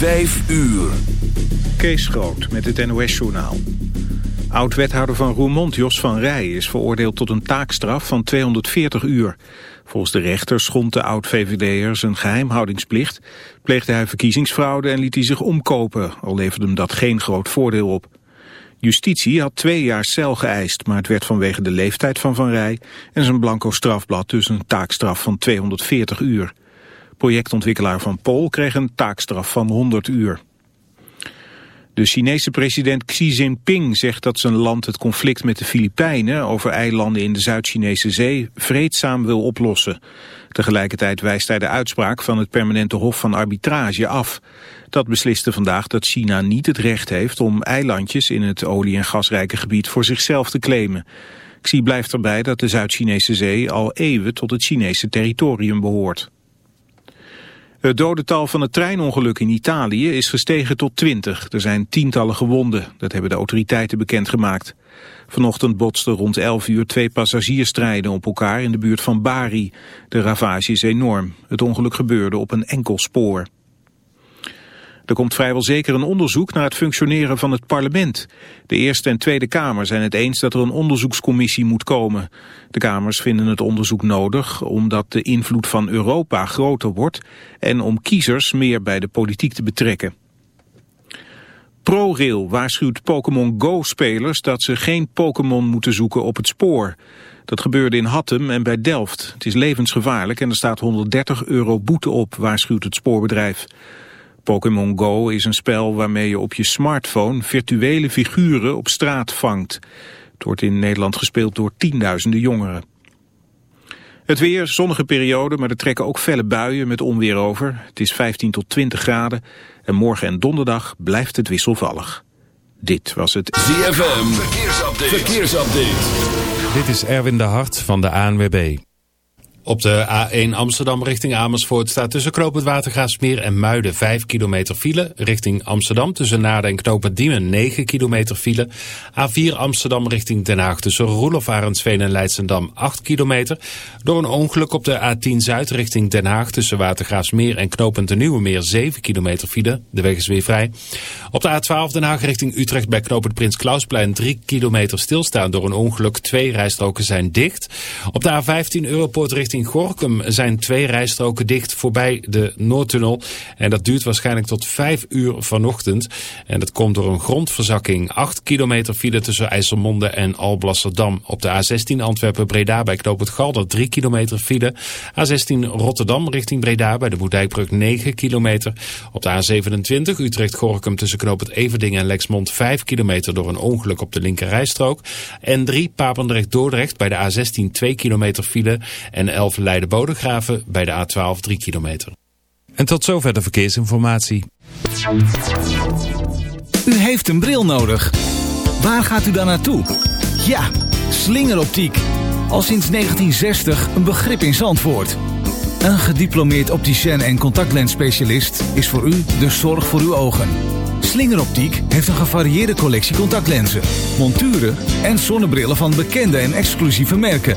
Vijf uur. Kees Groot met het NOS-journaal. Oud-wethouder van Roermond, Jos van Rij, is veroordeeld tot een taakstraf van 240 uur. Volgens de rechter schond de oud-VVD'er zijn geheimhoudingsplicht, pleegde hij verkiezingsfraude en liet hij zich omkopen, al leverde hem dat geen groot voordeel op. Justitie had twee jaar cel geëist, maar het werd vanwege de leeftijd van Van Rij en zijn blanco strafblad dus een taakstraf van 240 uur. Projectontwikkelaar van Pol kreeg een taakstraf van 100 uur. De Chinese president Xi Jinping zegt dat zijn land het conflict met de Filipijnen over eilanden in de Zuid-Chinese zee vreedzaam wil oplossen. Tegelijkertijd wijst hij de uitspraak van het permanente hof van arbitrage af. Dat besliste vandaag dat China niet het recht heeft om eilandjes in het olie- en gasrijke gebied voor zichzelf te claimen. Xi blijft erbij dat de Zuid-Chinese zee al eeuwen tot het Chinese territorium behoort. Het dodental van het treinongeluk in Italië is gestegen tot 20. Er zijn tientallen gewonden, dat hebben de autoriteiten bekendgemaakt. Vanochtend botsten rond 11 uur twee passagierstreinen op elkaar in de buurt van Bari. De ravage is enorm. Het ongeluk gebeurde op een enkel spoor. Er komt vrijwel zeker een onderzoek naar het functioneren van het parlement. De Eerste en Tweede Kamer zijn het eens dat er een onderzoekscommissie moet komen. De Kamers vinden het onderzoek nodig omdat de invloed van Europa groter wordt... en om kiezers meer bij de politiek te betrekken. ProRail waarschuwt Pokémon Go-spelers dat ze geen Pokémon moeten zoeken op het spoor. Dat gebeurde in Hattem en bij Delft. Het is levensgevaarlijk en er staat 130 euro boete op, waarschuwt het spoorbedrijf. Pokémon Go is een spel waarmee je op je smartphone virtuele figuren op straat vangt. Het wordt in Nederland gespeeld door tienduizenden jongeren. Het weer, zonnige periode, maar er trekken ook felle buien met onweer over. Het is 15 tot 20 graden en morgen en donderdag blijft het wisselvallig. Dit was het ZFM Verkeersupdate. Verkeersupdate. Dit is Erwin de Hart van de ANWB. Op de A1 Amsterdam richting Amersfoort staat tussen Knoop Watergraafsmeer en Muiden 5 kilometer file. Richting Amsterdam tussen Naarden en Knoop Diemen 9 kilometer file. A4 Amsterdam richting Den Haag tussen Roelof Arendsveen en Leidsendam 8 kilometer. Door een ongeluk op de A10 Zuid richting Den Haag tussen Watergraafsmeer en Knopend de Nieuwe Meer 7 kilometer file. De weg is weer vrij. Op de A12 Den Haag richting Utrecht bij Knopend Prins Klausplein 3 kilometer stilstaan door een ongeluk. Twee rijstroken zijn dicht. Op de A15 Europoort richting richting Gorkum zijn twee rijstroken dicht voorbij de Noordtunnel. En dat duurt waarschijnlijk tot vijf uur vanochtend. En dat komt door een grondverzakking. 8 kilometer file tussen IJsselmonde en Alblasserdam. Op de A16 Antwerpen-Breda bij Knoop het Galder 3 kilometer file. A16 Rotterdam richting Breda bij de Boerdijkbrug 9 kilometer. Op de A27 Utrecht-Gorkum tussen Knoop het Everding en Lexmond 5 kilometer door een ongeluk op de linkerrijstrook. En 3 Papendrecht-Dordrecht bij de A16 2 kilometer file en 11 Leiden-Bodegraven bij de A12 3 kilometer. En tot zover de verkeersinformatie. U heeft een bril nodig. Waar gaat u dan naartoe? Ja, slingeroptiek. Al sinds 1960 een begrip in Zandvoort. Een gediplomeerd opticien en contactlensspecialist is voor u de zorg voor uw ogen. Slingeroptiek heeft een gevarieerde collectie contactlenzen, monturen en zonnebrillen van bekende en exclusieve merken.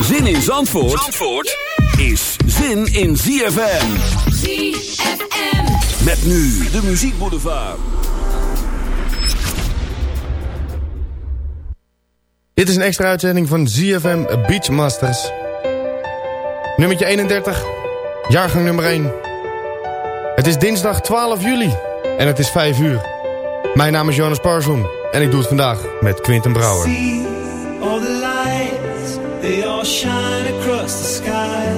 Zin in Zandvoort, Zandvoort is zin in ZFM. ZFM. Met nu de muziekboulevard. Dit is een extra uitzending van ZFM Beachmasters. Nummertje 31, jaargang nummer 1. Het is dinsdag 12 juli en het is 5 uur. Mijn naam is Jonas Parson en ik doe het vandaag met Quinten Brouwer. They all shine across the sky.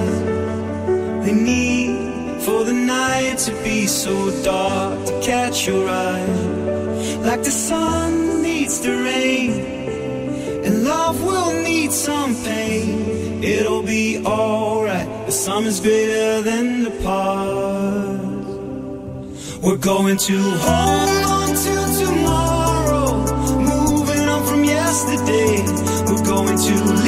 They need for the night to be so dark to catch your eye. Like the sun needs the rain, and love will need some pain. It'll be alright, the summer's greater than the past. We're going to hold on till tomorrow, moving on from yesterday. We're going to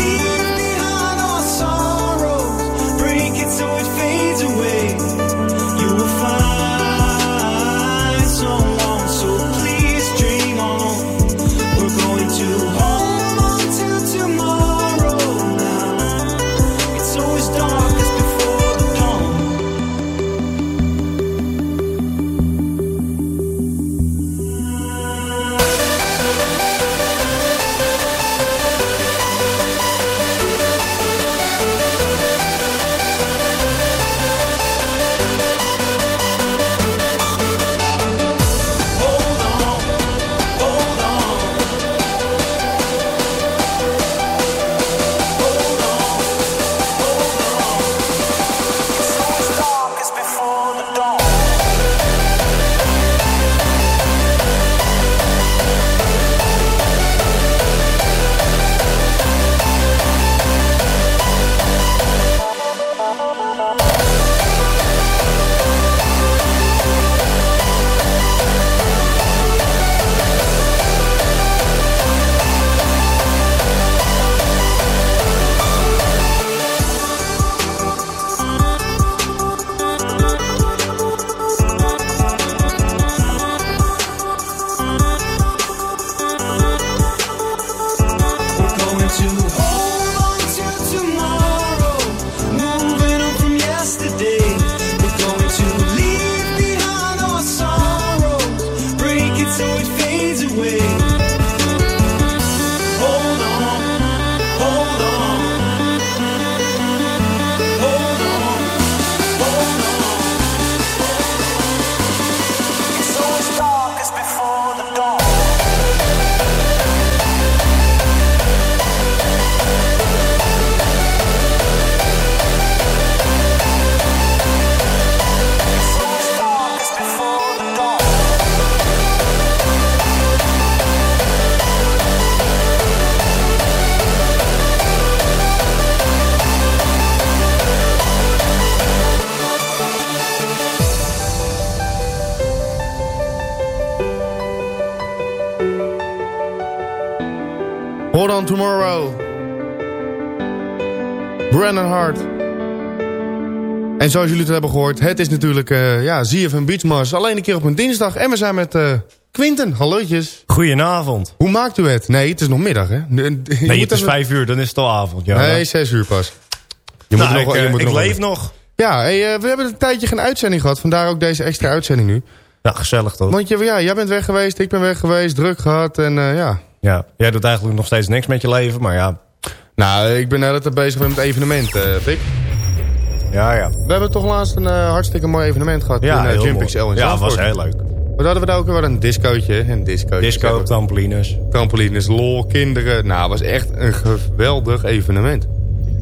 En zoals jullie het hebben gehoord, het is natuurlijk uh, ja, ZFM Beachmars. Alleen een keer op een dinsdag. En we zijn met eh Quinten. Hallootjes. Goedenavond. Hoe maakt u het? Nee, het is nog middag, hè? Je Nee, het is even- vijf uur, dan is het al avond. Ja, Nee, zes uur pas. Je Nou, moet ik, nog, je eh, moet ik nog leef nog. Ja, hey, we hebben een tijdje geen uitzending gehad. Vandaar ook deze extra uitzending nu. Ja, gezellig toch? Want je, ja, jij bent weg geweest, ik ben weg geweest, druk gehad en ja. Ja, jij doet eigenlijk nog steeds niks met je leven, maar ja. Nou, ik ben net bezig met het evenement, Pik. Ja, ja. We hebben toch laatst een eh, hartstikke mooi evenement gehad Ja, in uh, Jump. XL in Ja, het was heel leuk. Wat hadden we daar ook weer? Een discootje, een discootje. Disco, trampolines. Trampolines, lol, kinderen. Nou, het was echt een geweldig evenement.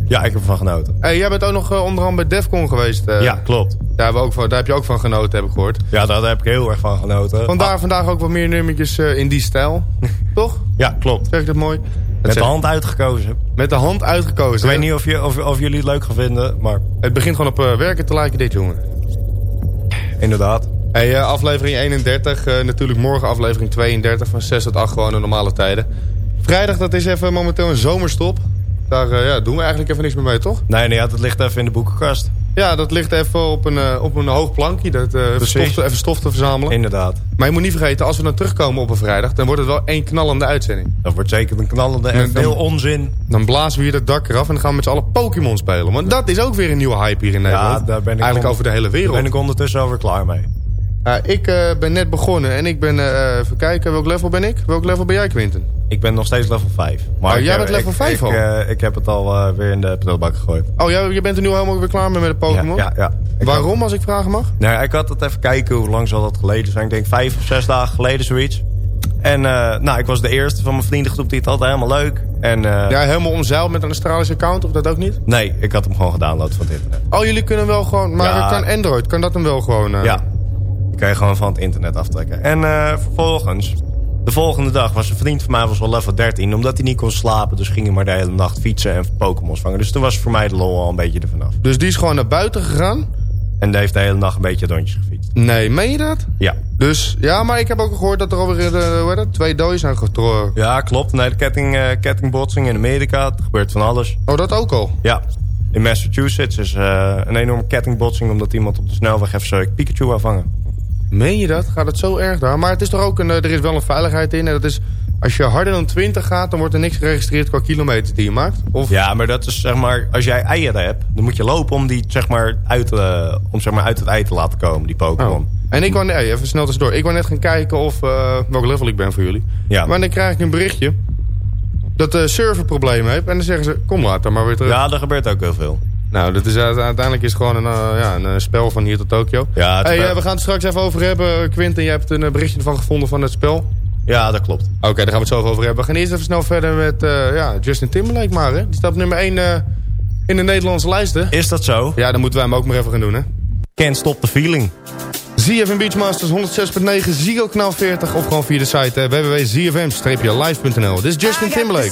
Ja, ik heb ervan genoten. Hey, jij bent ook nog eh, onder andere bij Defcon geweest. eh. ja, klopt. Daar, hebben we ook van, daar heb je ook van genoten, heb ik gehoord. Ja, daar heb ik heel erg van genoten. Vandaar Ah, vandaag ook wat meer nummertjes eh, in die stijl. Toch? ja, klopt. Zeg ik dat mooi? Met de hand uitgekozen. Met de hand uitgekozen. Ik weet niet of, je, of, of jullie het leuk gaan vinden, maar Het begint gewoon op eh, werken te lijken dit, jongen. inderdaad. Hey, eh, aflevering 31. eh, natuurlijk morgen aflevering 32 van 6 tot 8 gewoon in normale tijden. Vrijdag, dat is even momenteel een zomerstop. Daar ja, doen we eigenlijk even niks meer mee, toch? Nee, nee, ja, dat ligt even in de boekenkast. Ja, dat ligt even op een, eh, op een hoog plankje. Dat, eh, even, stof te, even stof te verzamelen. Inderdaad. Maar je moet niet vergeten, als we dan terugkomen op een vrijdag... dan wordt het wel één knallende uitzending. Dat wordt zeker een knallende en veel onzin. Dan blazen we hier het dak eraf en dan gaan we met z'n allen Pokémon spelen. Want dat is ook weer een nieuwe hype hier in Nederland. Ja, daar ben ik Eigenlijk over de hele Daar wereld. ben ik ondertussen over klaar mee. Uh, ik uh, ben net begonnen en ik ben, uh, even kijken, welk level ben ik? Welk level ben jij, Quinten? Ik ben nog steeds level 5. Maar oh, jij bent level ik, 5 al? Ik, ik heb het al weer in de prullenbak gegooid. Oh, jij, je bent er nu helemaal weer klaar mee met de Pokémon? Ja, ja. ja. Waarom, had... als ik vragen mag? Nou, ik had het even kijken, hoe lang zal dat geleden zijn? Ik denk vijf of zes dagen geleden, zoiets. En nou, ik was de eerste van mijn vriendengroep die het altijd helemaal leuk. En, ja, helemaal omzeild met een Australische account, of dat ook niet? Nee, ik had hem gewoon gedownload van het internet. Oh, jullie kunnen wel gewoon, maar ja. kan Android, kan dat hem wel gewoon? Ja, kan je gewoon van het internet aftrekken. En uh, vervolgens, de volgende dag was een vriend van mij was al level 13. Omdat hij niet kon slapen, dus ging hij maar de hele nacht fietsen en Pokémon's vangen. Dus toen was voor mij de lol al een beetje er vanaf. Dus die is gewoon naar buiten gegaan? En die heeft de hele nacht een beetje rondjes gefietst. Nee, meen je dat? Ja. Dus, ja, maar ik heb ook gehoord dat er alweer uh, twee doden zijn getrokken. Ja, klopt. Nee, de ketting, uh, kettingbotsing in Amerika. Het gebeurt van alles. Oh, dat ook al? Ja. In Massachusetts is uh, een enorme kettingbotsing... omdat iemand op de snelweg even Pikachu wou vangen. Meen je dat? Gaat het zo erg daar? Maar het is toch ook een, er is wel een veiligheid in. En dat is, als je harder dan 20 gaat, dan wordt er niks geregistreerd qua kilometers die je maakt. Of... Ja, maar dat is zeg maar, als jij eieren hebt, dan moet je lopen om die zeg maar uit, uh, om, zeg maar, uit het ei te laten komen, die Pokémon. Oh. En ik wou, nee, even snel tussendoor. Ik wou net gaan kijken of, uh, welk level ik ben voor jullie. Ja. Maar dan krijg ik een berichtje dat de server problemen heeft. En dan zeggen ze, kom later maar weer terug. Ja, er gebeurt ook heel veel. Nou, dat is, uiteindelijk is het gewoon een, uh, ja, een spel van hier tot Tokio. Ja, hey, uh, we gaan het straks even over hebben. Quinten, jij hebt een berichtje ervan gevonden van het spel. Ja, dat klopt. Oké, okay, daar gaan we het zo over hebben. We gaan eerst even snel verder met uh, ja, Justin Timberlake maar. Hè? Die staat op nummer 1 in de Nederlandse lijsten. Is dat zo? Ja, dan moeten wij hem ook maar even gaan doen, hè. Can't stop the feeling. ZFM Beachmasters 106.9, Ziggo kanaal 40 of gewoon via de site www.zfm-live.nl. Dit is Justin Timberlake.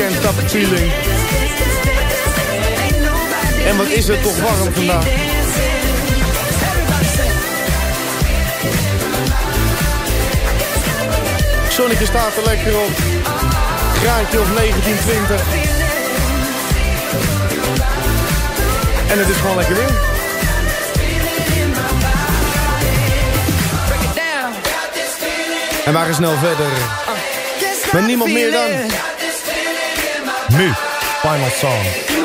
Can't Stop the Feeling. En wat is het toch warm vandaag. Zonnetje staat er lekker op. Graadje of 19, 20. En het is gewoon lekker weer. En gaan snel verder. Met niemand meer dan... Nu, Final Song.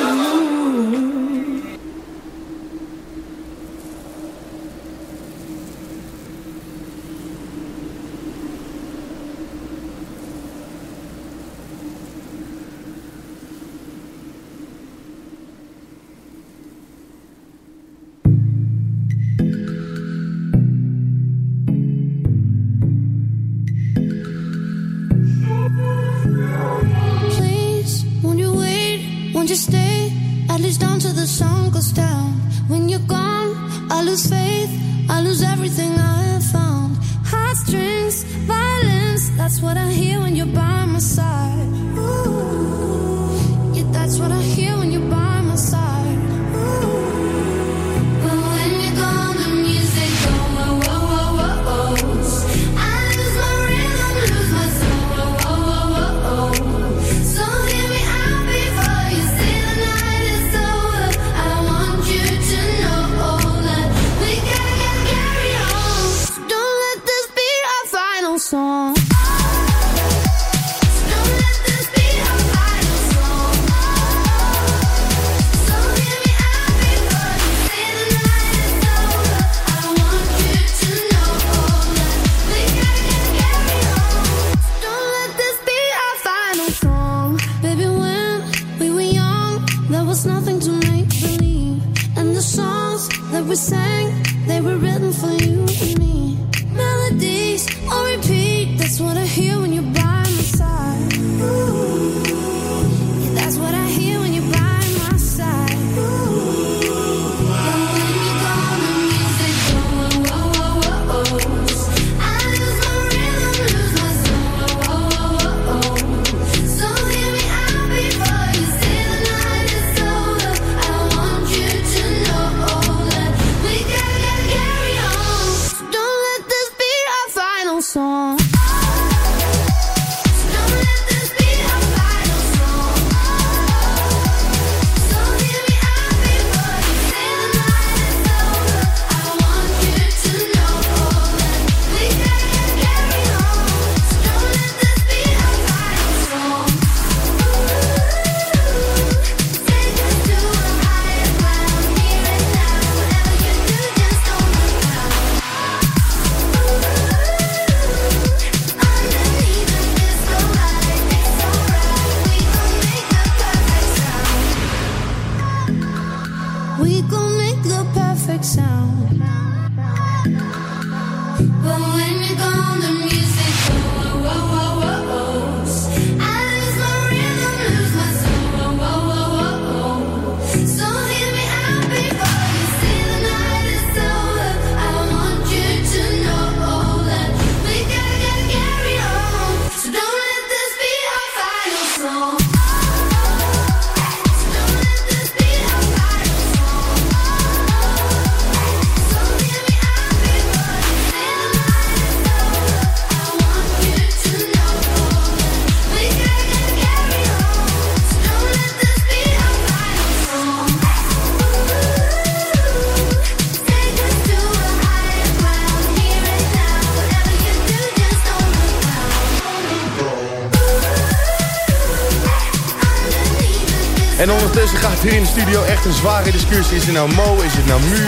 Studio echt een zware discussie. Is het nou Mo, is het nou Mu?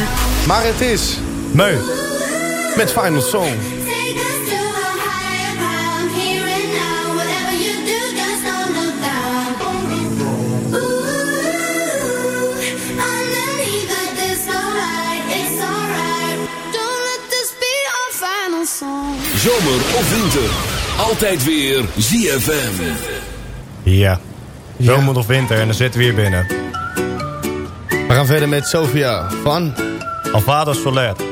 Maar het is Meu. Met Final Song. Zomer of winter. Altijd weer ZFM. Ja. Zomer of winter en dan zit weer binnen. We gaan verder met Sofia van Alvado Soler.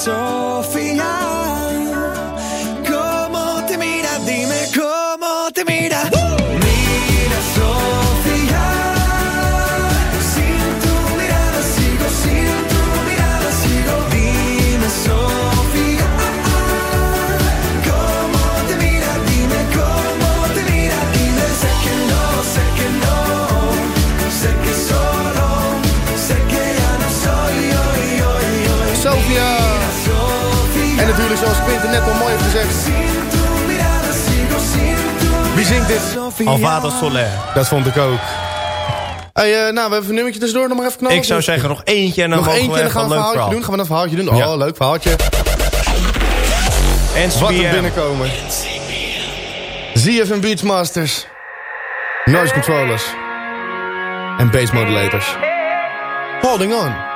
Sophie zingt dit? Alvaro Soler. Dat vond ik ook. Hey, eh, nou, we hebben een nummertje tussendoor. Nog maar even knallen. Ik zou zeggen nog eentje en dan Nog mogen eentje we dan gaan we een een leuk verhaaltje doen. Gaan we een verhaaltje doen? Ja. Oh, leuk verhaaltje. En Wat er SBM. binnenkomen. ZFM Beachmasters. Noise controllers. En bass modulators. Holding on.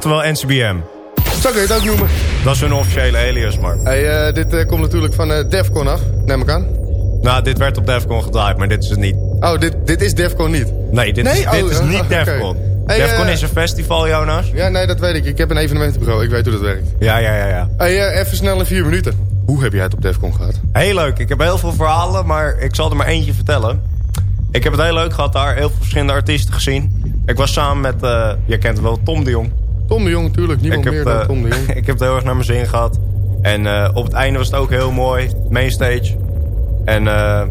Oftewel NCBM. Zo kun je het ook noemen. Dat is hun officiële alias, maar... Hey, eh, dit eh, komt natuurlijk van eh, Defcon af. Neem ik aan. Nou, dit werd op Defcon gedraaid, maar dit is het niet. Oh, dit, dit is Defcon niet? Nee, dit Nee? is, dit Oh, is niet. Defcon. Hey, Defcon is een festival, Jonas. Ja, nee, dat weet ik. Ik heb een evenementenbureau. Ik weet hoe dat werkt. Ja, ja, ja, ja. Hey, even snel in vier minuten. Hoe heb jij het op Defcon gehad? Heel leuk. Ik heb heel veel verhalen, maar ik zal er maar eentje vertellen. Ik heb het heel leuk gehad daar. Heel veel verschillende artiesten gezien. Ik was samen met, je kent wel, Tom de Jong. Tom de Jong natuurlijk. Niemand heb, meer dan eh, Tom de Jong. ik heb het heel erg naar mijn zin gehad. En eh, op het einde was het ook heel mooi. Mainstage. En eh,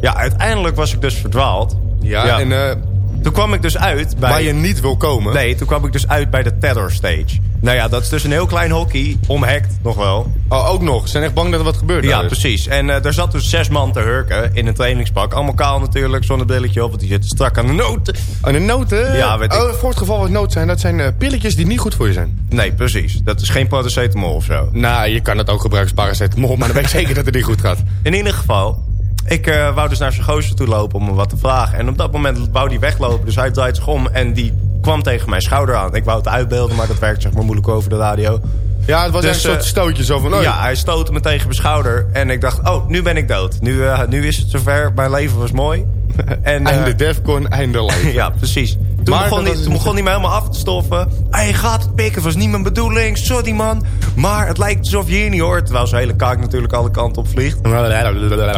ja, uiteindelijk was ik dus verdwaald. Ja, en eh, toen kwam ik dus uit bij... waar je niet wil komen. Nee, toen kwam ik dus uit bij de Tether Stage. Nou ja, dat is dus een heel klein hockey. Omhekt nog wel. Oh, ook nog. Ze zijn echt bang dat er wat gebeurt. Ja, dus. precies. En eh daar zat dus zes man te hurken in een trainingspak. Allemaal kaal natuurlijk, zonnebrilletje op, want die zitten strak aan de noten. Aan de noten? Ja, weet ik. Oh, voor het geval wat nood zijn, dat zijn eh, pilletjes die niet goed voor je zijn. Nee, precies. Dat is geen paracetamol of zo. Nou, je kan het ook gebruiken als paracetamol, maar dan weet ik zeker dat het niet goed gaat. In ieder geval, ik eh, wou dus naar zijn gozer toe lopen om hem wat te vragen. En op dat moment wou hij weglopen, dus hij draait zich om en die kwam tegen mijn schouder aan. Ik wou het uitbeelden, maar dat werkt zeg maar moeilijk over de radio. Ja, het was Dus, echt een soort eh, stootje zo van... Oh, Ja, hij stootte me tegen mijn schouder. En ik dacht, oh, nu ben ik dood. Nu, eh, nu is het zover. Mijn leven was mooi. En, eh, Einde Defcon, einde leven. ja, precies. Toen, Maar begon, hij, toen dus- begon hij me helemaal af te stoffen. Hij gaat het pikken, het was niet mijn bedoeling. Sorry man. Maar het lijkt alsof je hier niet hoort. Terwijl zijn hele kaak natuurlijk alle kanten op vliegt.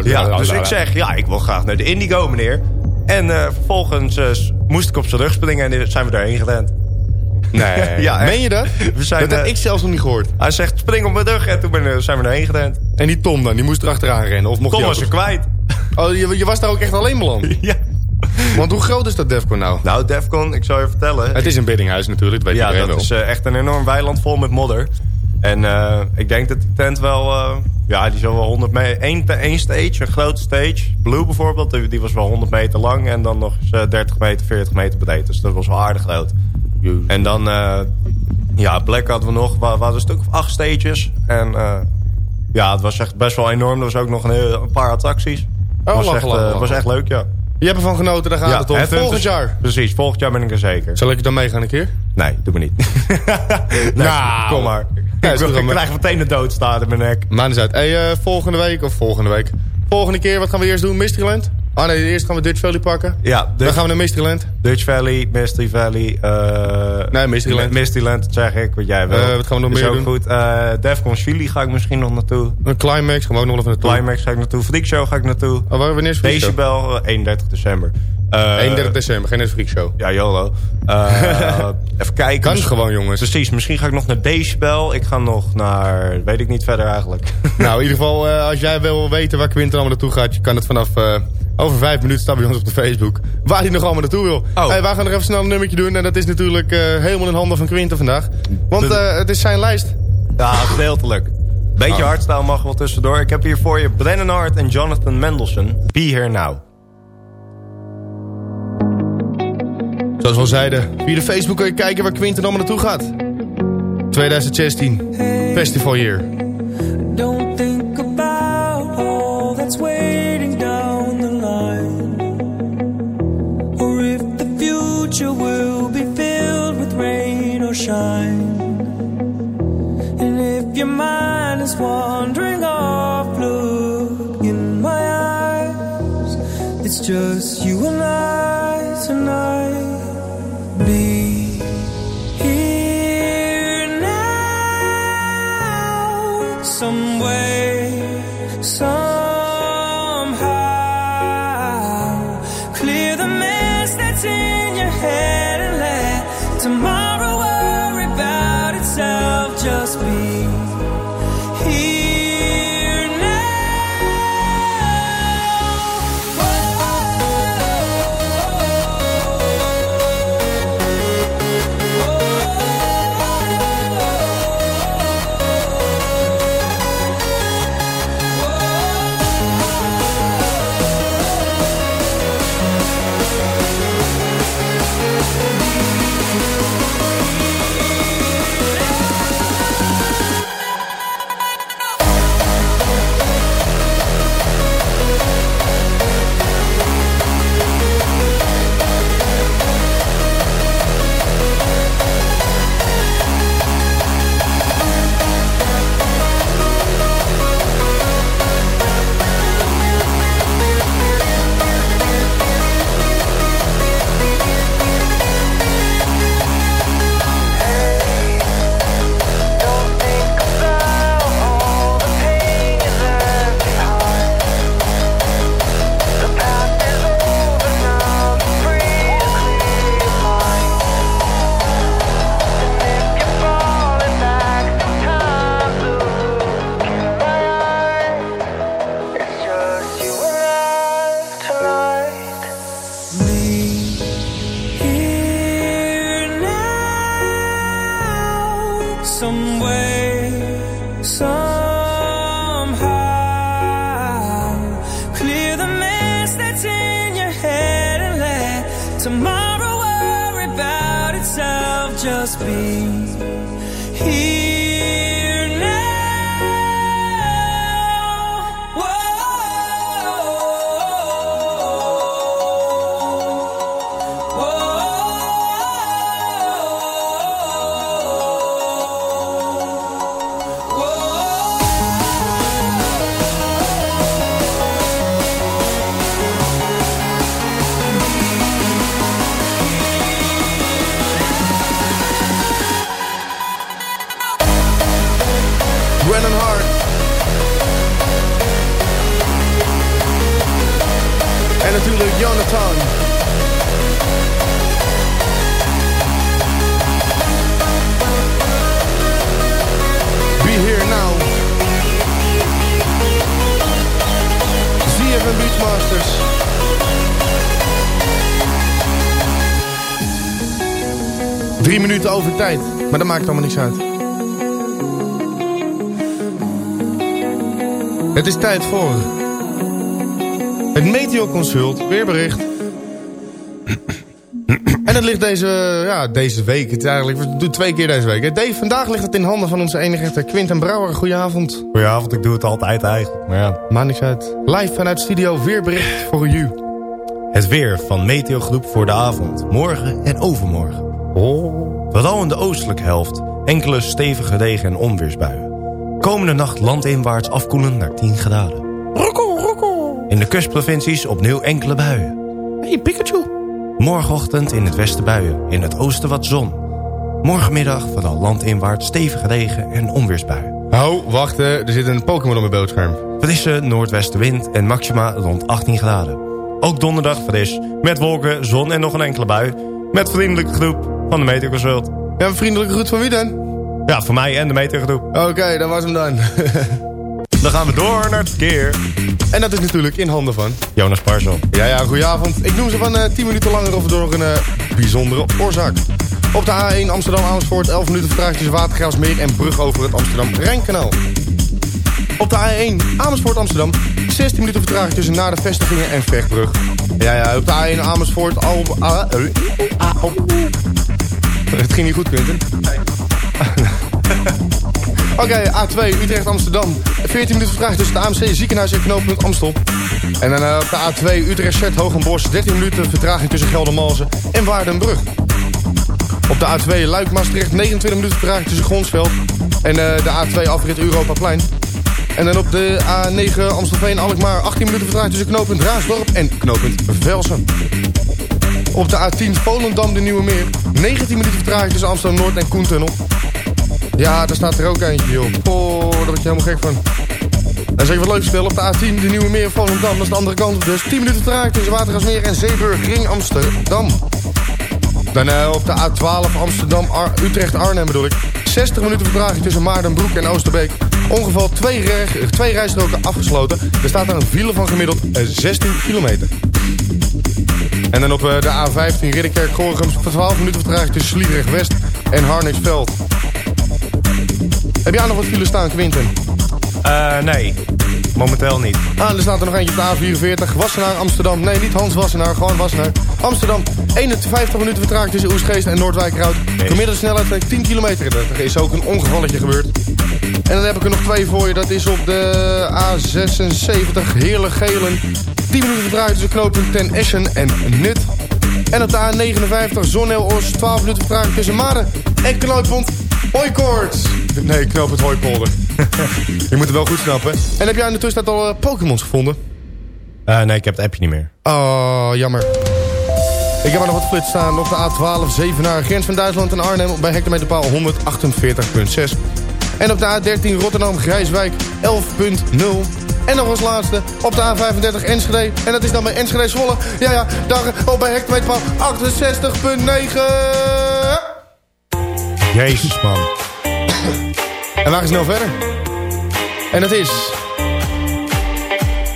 Ja, dus ik zeg, ja, ik wil graag naar de Indigo, meneer. En eh, vervolgens eh, moest ik op zijn rug springen en zijn we erheen gerend. Nee, Ja, meen je dat? We zijn, dat heb eh, ik zelfs nog niet gehoord. Hij zegt, spring op mijn rug. En toen ben, zijn we erheen gerend. En die Tom dan, die moest erachteraan rennen. Of mocht Tom was er kwijt. Oh, je, je was daar ook echt alleen beland? Ja. Want hoe groot is dat Defcon nou? Nou, Defcon, ik zal je vertellen. Het is een biddinghuis natuurlijk, dat weet ja, iedereen dat wel. is echt een enorm weiland vol met modder. En eh, ik denk dat die tent wel... eh, ja, die zal wel 100 meter... te- één stage, een grote stage. Blue bijvoorbeeld, die, die was wel 100 meter lang. En dan nog eens eh, 30 meter, 40 meter breed. Dus dat was wel aardig groot. En dan... ja, Black hadden we nog. We, we hadden een stuk of acht stages. En ja, het was echt best wel enorm. Er was ook nog een, heel- een paar attracties. Oh, was, echt, was echt leuk, ja. Je hebt ervan genoten, daar gaat ja, het om. het Volgend jaar. Precies, volgend jaar ben ik er zeker. Zal ik dan meegaan een keer? Nee, doe me niet. nee, Nou. kom maar. Ja, ik, is wil- ik dan. krijg meteen de doodstaat in mijn nek. Maand is uit. Hey, eh, volgende week, of volgende week. Volgende keer, wat gaan we eerst doen? Mysteryland? Ah nee, eerst gaan we Dutch Valley pakken. Ja, Dan Dutch, gaan we naar Mysteryland. Dutch Valley, Mystery Valley. eh Nee, Mysteryland. Mysteryland, dat zeg ik, wat jij wil. Eh, wat gaan we nog Is meer ook doen? goed. Eh Defcon Chili ga ik misschien nog naartoe. Een Climax, gaan we ook nog even naartoe. Climax ga ik naartoe. Freak Show ga ik naartoe. Oh, waar- wanneer is Freak? Decibel, eh, 31 december. Eh, 31 december, geen Freak Show. Ja, YOLO. Eh, even kijken. Kan gewoon, jongens. Precies, misschien ga ik nog naar Decibel. Ik ga nog naar... Weet ik niet verder eigenlijk. Nou, in ieder geval, eh, als jij wil weten waar Quinten allemaal naartoe gaat... je kan het vanaf eh, over vijf minuten staan bij ons op de Facebook. Waar hij nog allemaal naartoe wil. Oh. Hey, wij gaan nog even snel een nummertje doen. En dat is natuurlijk eh, helemaal in handen van Quinten vandaag. Want eh, het is zijn lijst. Ja, gedeeltelijk. Beetje Oh. hardstyle mag wel tussendoor. Ik heb hier voor je Brennan Hart en Jonathan Mendelssohn. Be Here Now. Zoals we al zeiden, via de Facebook kun je kijken waar Quinten allemaal naartoe gaat. 2016, Festival Year. Don't think about all that's waiting down the line. Or if the future will be filled with rain or shine. And if your mind is wandering off, look in my eyes. It's just you and I tonight. Some way, somehow. Tomorrow worry about itself. Just be here over tijd, maar dat maakt allemaal niks uit. Het is tijd voor het Meteo Consult, weerbericht. En het ligt deze, ja, deze week, het is eigenlijk, we doen twee keer deze week. hè. Dave, vandaag ligt het in handen van onze enige echte Quinten Brouwer. Goedenavond. Goedenavond, ik doe het altijd eigenlijk. Maar ja. Maakt niks uit. Live vanuit studio, weerbericht voor u. Het weer van Meteogroep voor de avond. Morgen en overmorgen. Oh. Vooral in de oostelijke helft. Enkele stevige regen- en onweersbuien. Komende nacht landinwaarts afkoelen naar 10 graden. In de kustprovincies opnieuw enkele buien. Hey Pikachu. Morgenochtend in het westen buien. In het oosten wat zon. Morgenmiddag vooral landinwaarts stevige regen- en onweersbuien. Oh, wacht, hè. er zit een Pokémon op mijn beeldscherm. Frisse noordwestenwind en maxima rond 18 graden. Ook donderdag fris, met wolken, zon en nog een enkele bui. Met vriendelijke groep van de Meteorconsult. Ja, een vriendelijke groet van wie dan? Ja, voor mij en de Meteorgroep. Oké, dat was hem dan. Dan gaan we door naar het verkeer. en dat is natuurlijk in handen van... Jonas Parsel. Ja, ja, goedenavond. Ik noem ze van eh 10 minuten langer of door een eh, bijzondere oorzaak. Op de A1 Amsterdam-Amersfoort 11 minuten vertraging tussen Watergraafsmeer en brug over het Amsterdam-Rijnkanaal. Op de A1 Amersfoort-Amsterdam 16 minuten vertraging tussen naar de vestigingen en Vechtbrug. Ja, ja, op de A1 Amersfoort... Al, ah, eh, ah. Het ging niet goed, Quinten. Oké, A2 Utrecht-Amsterdam. 14 minuten vertraging tussen het AMC ziekenhuis en knooppunt Amstel. En dan eh, op de A2 Utrecht-Zet Hogenbos. 13 minuten vertraging tussen Geldermalsen en Waardenbrug. Op de A2 Luik-Maastricht 29 minuten vertraging tussen Gronsveld en eh, de A2 afrit Europaplein. En dan op de A9 Amstelveen-Alkmaar 18 minuten vertraging tussen knooppunt Raasdorp en knooppunt Velsen. Op de A10 Volendam de Nieuwe Meer 19 minuten vertraging tussen Amsterdam-Noord en Koentunnel. Ja, daar staat er ook eentje, joh. Oh, daar word je helemaal gek van. Dan zeg wat leuk spelen op de A10, de Nieuwe Meer Volendam. Dat is de andere kant dus. 10 minuten vertraging tussen Watergasmeer en Zeeburg, Ring Amsterdam. Dan eh, op de A12 Amsterdam, Utrecht, Arnhem bedoel ik. 60 minuten vertraging tussen Maardenbroek en Oosterbeek. Ongeval twee, twee afgesloten. Er staat een file van gemiddeld eh, 16 kilometer. En dan op eh, de A15 Ridderkerk-Gorinchem 12 minuten vertraging tussen Sliedrecht-West en Harniksveld. Heb jij nog wat files staan, Quinten? Eh, nee. Momenteel niet. Ah, er staat er nog eentje op de A44. Wassenaar, Amsterdam. Nee, niet Hans Wassenaar, gewoon Wassenaar. Amsterdam. 51 minuten vertraging tussen Oestgeest en Noordwijkerhout. Gemiddelde snelheid van 10 kilometer. Er is ook een ongevalletje gebeurd. En dan heb ik er nog twee voor je. Dat is op de A76 Heerlijk Gelen. 10 minuten vertraging tussen knooppunt Ten Eschen en Nut. En op de A59 Zonneel-Os. 12 minuten vertraging tussen Maden en knooppunt Hooikoorts. Nee, knooppunt Hooipolder. je moet het wel goed snappen. En heb jij in de tussentijd al eh, Pokémons gevonden? Eh, nee, ik heb het appje niet meer. Oh, jammer. Ik heb er nog wat flits staan op de A12, 7 naar grens van Duitsland en Arnhem bij hectometerpaal 148.6. En op de A13 Rotterdam Grijswijk 11.0. En nog als laatste op de A35 Enschede. En dat is dan bij Enschede Zwolle. Ja, ja, daar op bij hectometerpaal 68.9. Jezus, man. En we gaan snel verder. En dat is...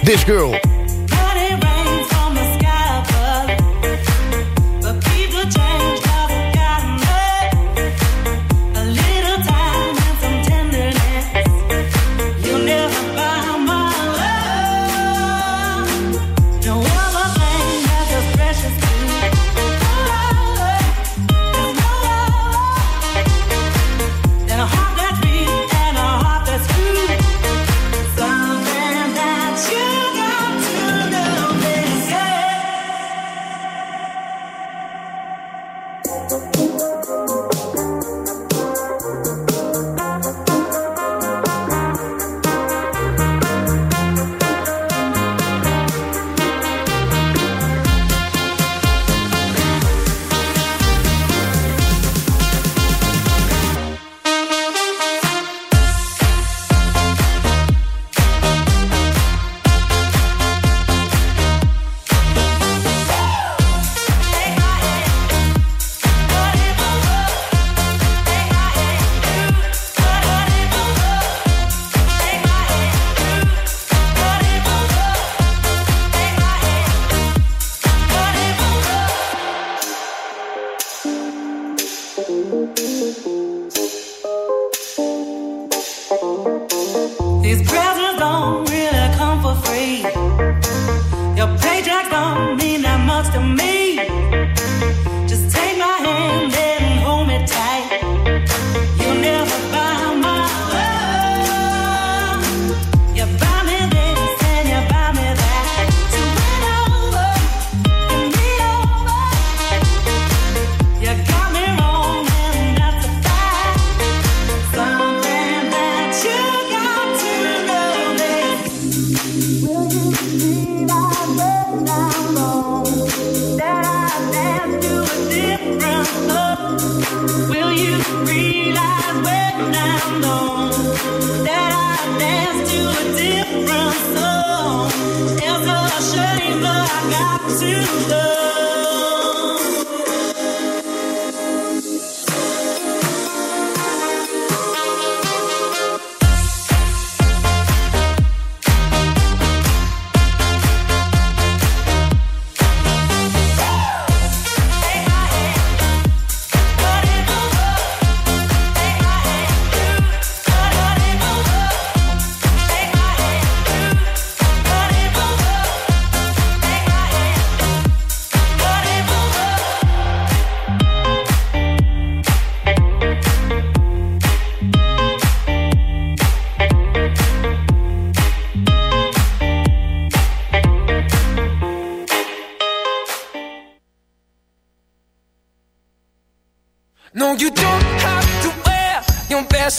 This Girl.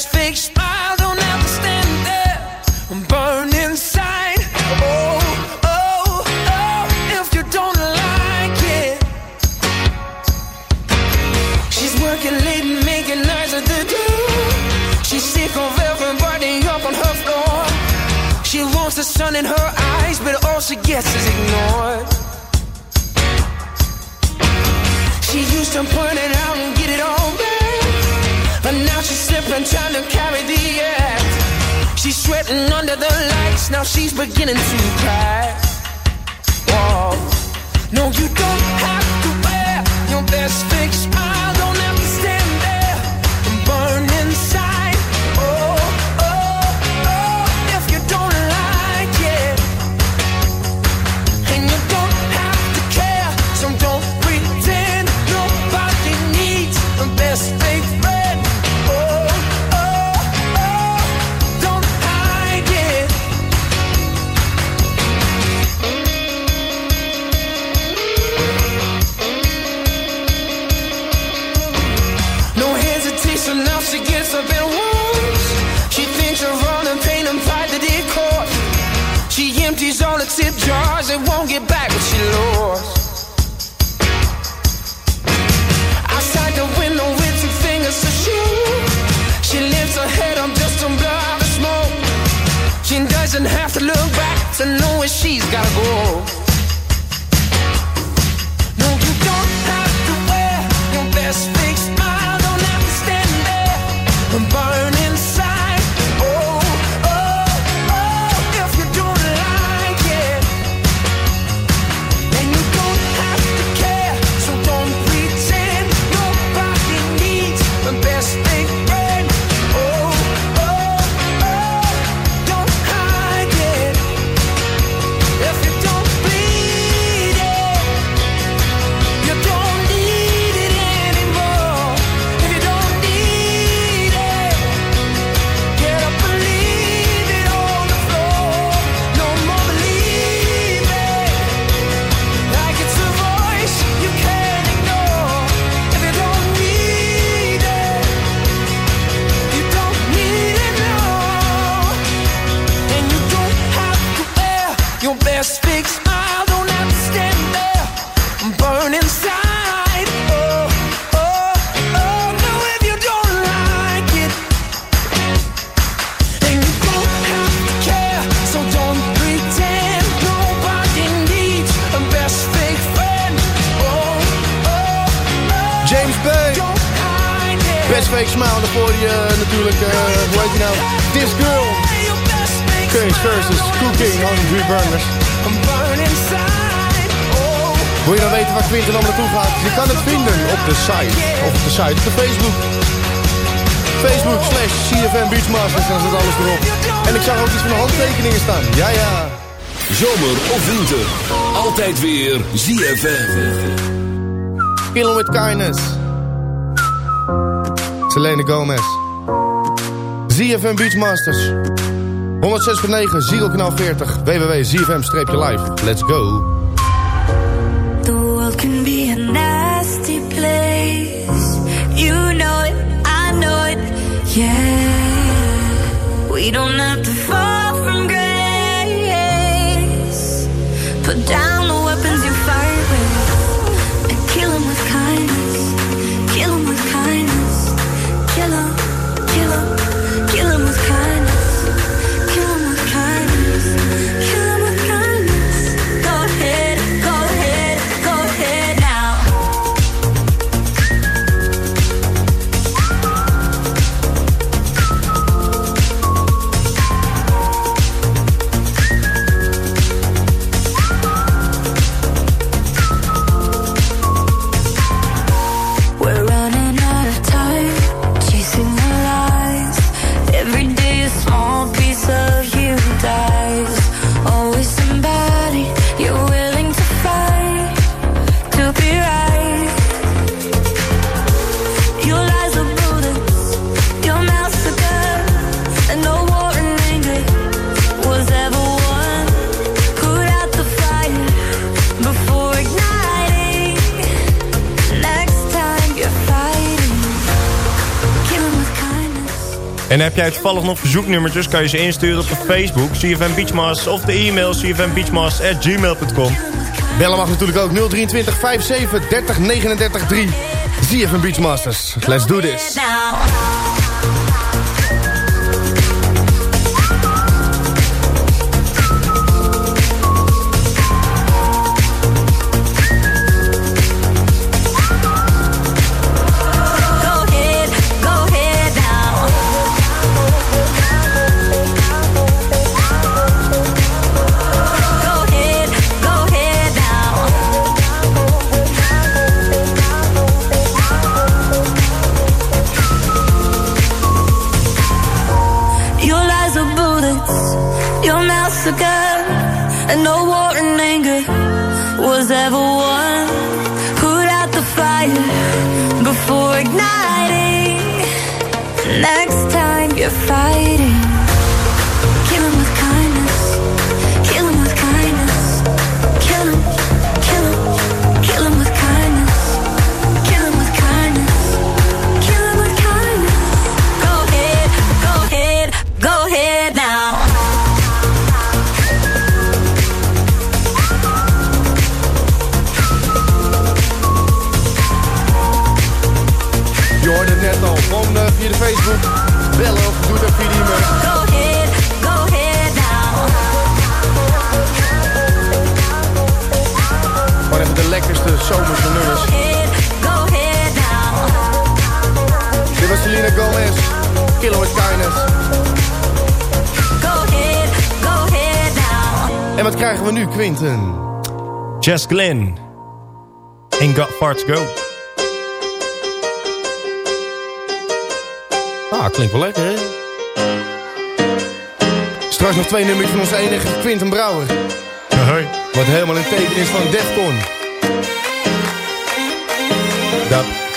fixed doesn't have to look back to know where she's gotta go. vindt en toe naartoe gaat, je kan het vinden op de site. Of op de site, op Facebook. Facebook slash CFM Beachmasters, dan zit alles erop. En ik zag ook iets van de handtekeningen staan. Ja, ja. Zomer of winter, altijd weer ZFM. Killing with kindness. Selene Gomez. ZFM Beachmasters. 106.9, Kanaal 40, www.zfm-live. Let's go. Can be a nasty place. You know it, I know it, yeah. We don't have to fall En heb jij toevallig nog verzoeknummertjes, kan je ze insturen op de Facebook, CFM Beachmasters, of de e-mail cfmbeachmasters.gmail.com. Bellen mag natuurlijk ook 023 57 30 39 3. ZFM Beachmasters. Let's do this. Jess Glynn. Ain't got far to go. Ah, klinkt wel lekker, hè? Straks nog twee nummers van onze enige Quinten Brouwer. Hoi. Wat helemaal een teken is van Defcon. Dat.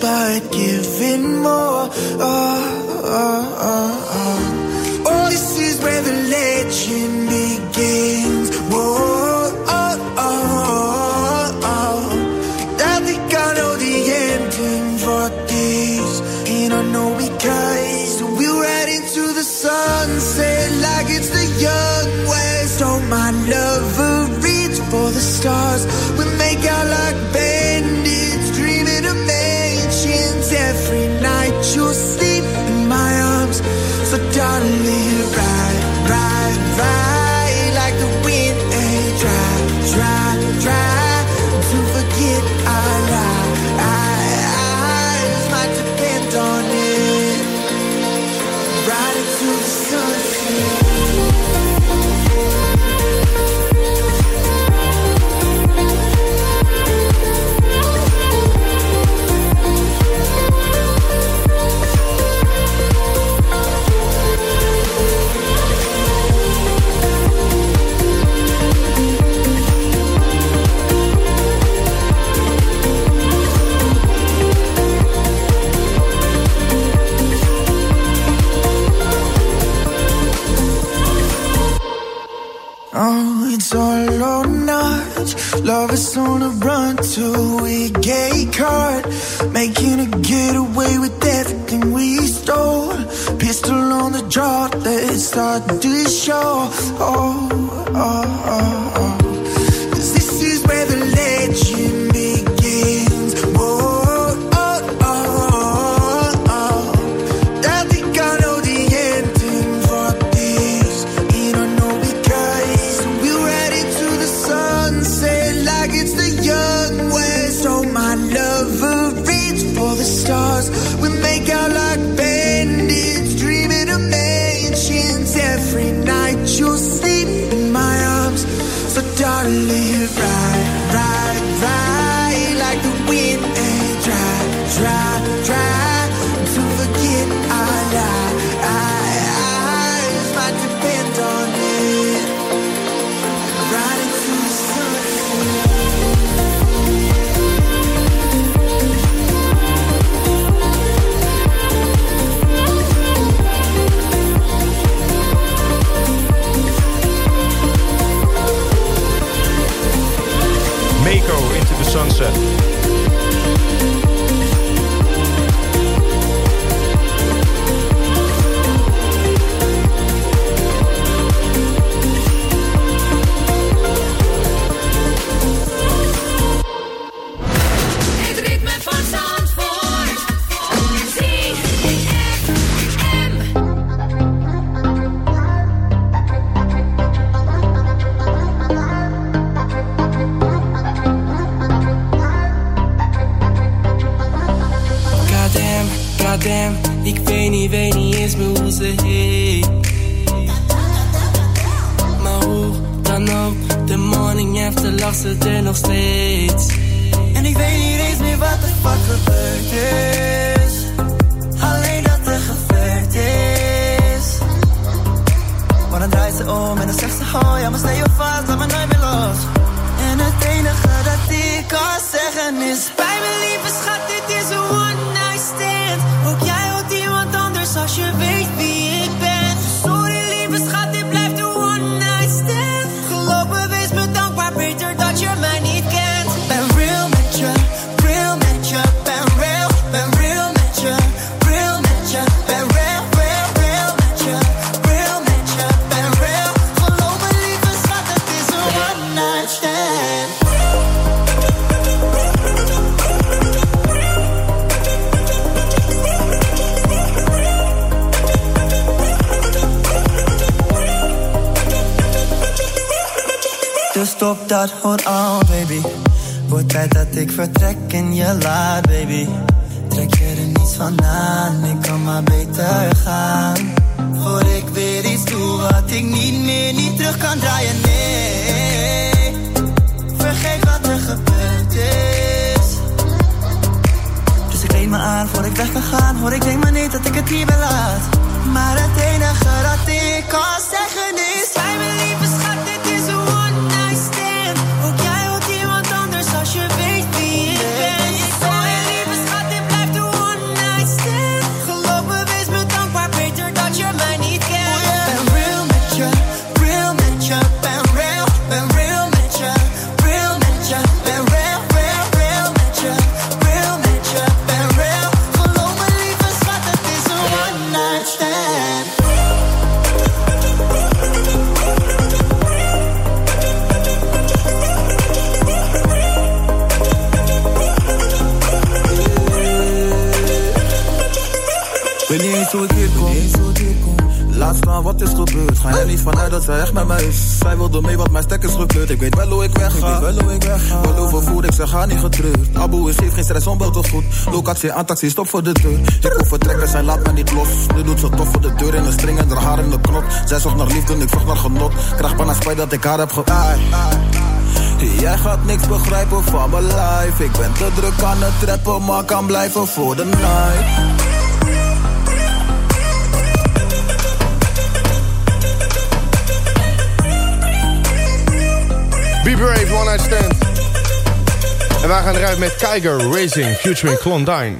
by giving more. Oh, oh, oh. love is on a run to we get caught Making a getaway with everything we stole. Pistol on the draw, let's start to show. Oh, oh, oh, oh. vertrek en je laat, baby. Trek je er niets van aan, ik kan maar beter gaan. Voor ik weer iets doe wat ik niet meer, niet terug kan draaien, nee. Vergeet wat er gebeurd is. Dus ik leed me aan voor ik weg kan gaan. Hoor ik denk maar niet dat ik het hier laat. Maar het enige dat zij wilde mee wat mijn stek is gekleurd. Ik weet wel hoe ik wegga. Ik weet wel hoe ik wegga. Wel overvoerd, ik zeg ga niet getreurd. Abu is heeft geen stress, onbel goed. Locatie aan taxi, stop voor de deur. Ik hoef vertrekken, zij laat me niet los. Nu doet ze tof voor de deur in een string en haar haar in de knot. Zij zocht naar liefde en ik zocht naar genot. Krijg bijna spijt dat ik haar heb ge... Jij gaat niks begrijpen van mijn life. Ik ben te druk aan het trappen, maar kan blijven voor de night. Brave, One Night Stand. En wij gaan eruit met Tiger Racing, featuring Klondike.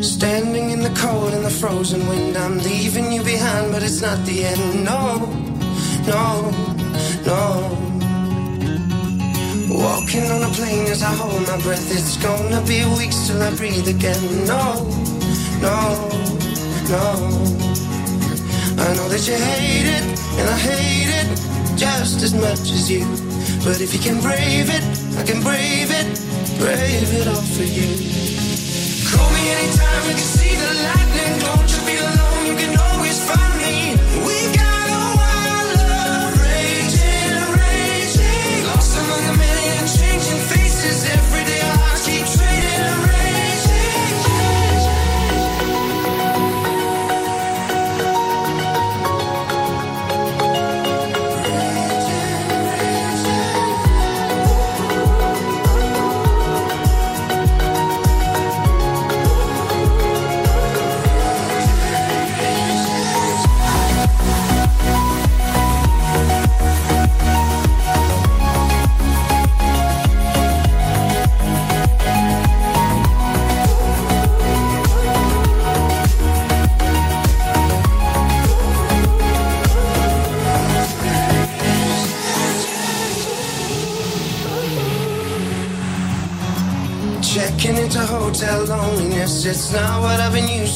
Standing in the cold and the frozen wind, I'm leaving you behind, but it's not the end. No, no, no. Walking on a plane as I hold my breath, it's gonna be weeks till I breathe again. No, no, no. I know that you hate it, and I hate it just as much as you. But if you can brave it, I can brave it, brave it all for you. Call me anytime you can see the lightning. Don't you be alone, you can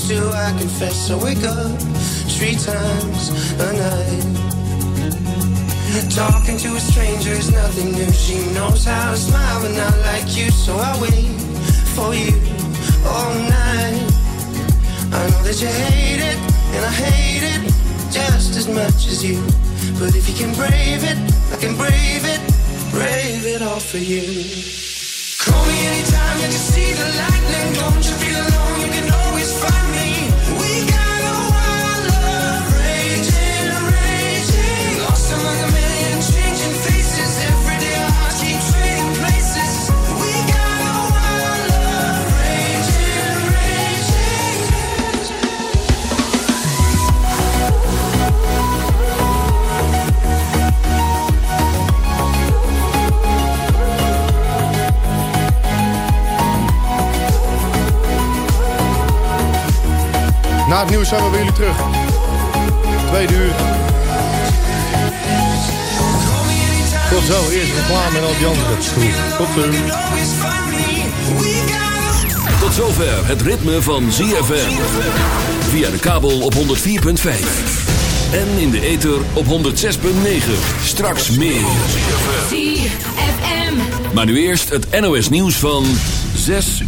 to, I confess. I wake up three times a night. Talking to a stranger is nothing new. She knows how to smile, but not like you, so I wait for you all night. I know that you hate it, and I hate it just as much as you. But if you can brave it, I can brave it, brave it all for you. Call me anytime you can see the lightning. Don't Na het nieuws zijn we bij jullie terug. Tweede uur. Tot zo, eerst reclame en al die andere. Tot zo. Tot zover het ritme van ZFM. Via de kabel op 104.5. En in de ether op 106.9. Straks meer. ZFM. Maar nu eerst het NOS nieuws van 6 uur.